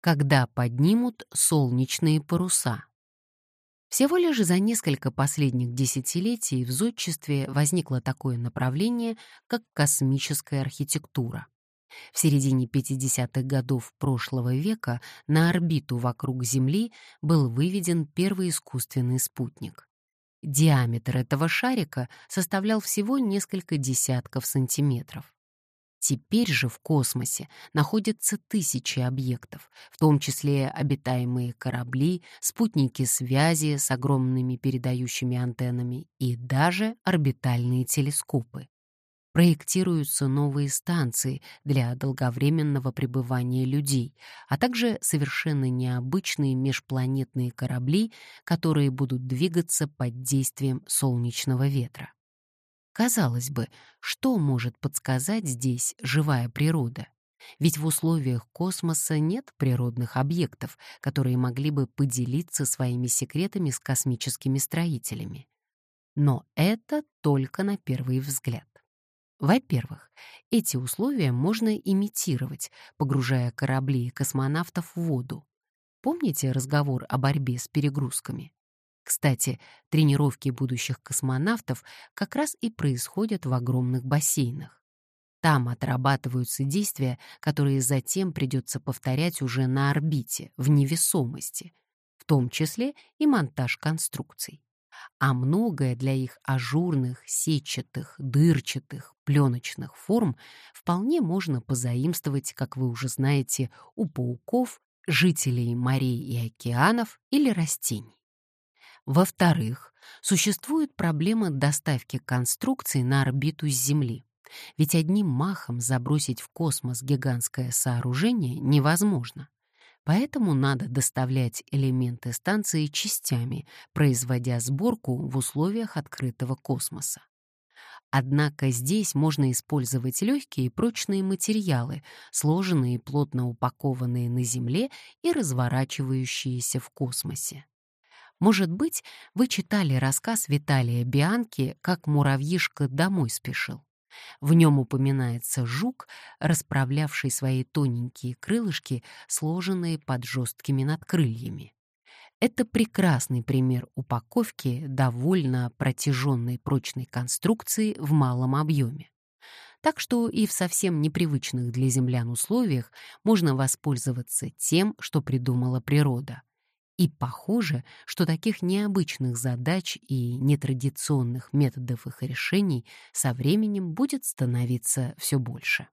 когда поднимут солнечные паруса. Всего лишь за несколько последних десятилетий в зодчестве возникло такое направление, как космическая архитектура. В середине 50-х годов прошлого века на орбиту вокруг Земли был выведен первый искусственный спутник. Диаметр этого шарика составлял всего несколько десятков сантиметров. Теперь же в космосе находятся тысячи объектов, в том числе обитаемые корабли, спутники связи с огромными передающими антеннами и даже орбитальные телескопы. Проектируются новые станции для долговременного пребывания людей, а также совершенно необычные межпланетные корабли, которые будут двигаться под действием солнечного ветра. Казалось бы, что может подсказать здесь живая природа? Ведь в условиях космоса нет природных объектов, которые могли бы поделиться своими секретами с космическими строителями. Но это только на первый взгляд. Во-первых, эти условия можно имитировать, погружая корабли и космонавтов в воду. Помните разговор о борьбе с перегрузками? Кстати, тренировки будущих космонавтов как раз и происходят в огромных бассейнах. Там отрабатываются действия, которые затем придется повторять уже на орбите, в невесомости, в том числе и монтаж конструкций. А многое для их ажурных, сетчатых, дырчатых, пленочных форм вполне можно позаимствовать, как вы уже знаете, у пауков, жителей морей и океанов или растений. Во-вторых, существует проблема доставки конструкций на орбиту с Земли. Ведь одним махом забросить в космос гигантское сооружение невозможно. Поэтому надо доставлять элементы станции частями, производя сборку в условиях открытого космоса. Однако здесь можно использовать легкие и прочные материалы, сложенные и плотно упакованные на Земле и разворачивающиеся в космосе. Может быть, вы читали рассказ Виталия Бианки «Как муравьишка домой спешил». В нем упоминается жук, расправлявший свои тоненькие крылышки, сложенные под жесткими надкрыльями. Это прекрасный пример упаковки довольно протяженной прочной конструкции в малом объеме. Так что и в совсем непривычных для землян условиях можно воспользоваться тем, что придумала природа. И похоже, что таких необычных задач и нетрадиционных методов их решений со временем будет становиться все больше.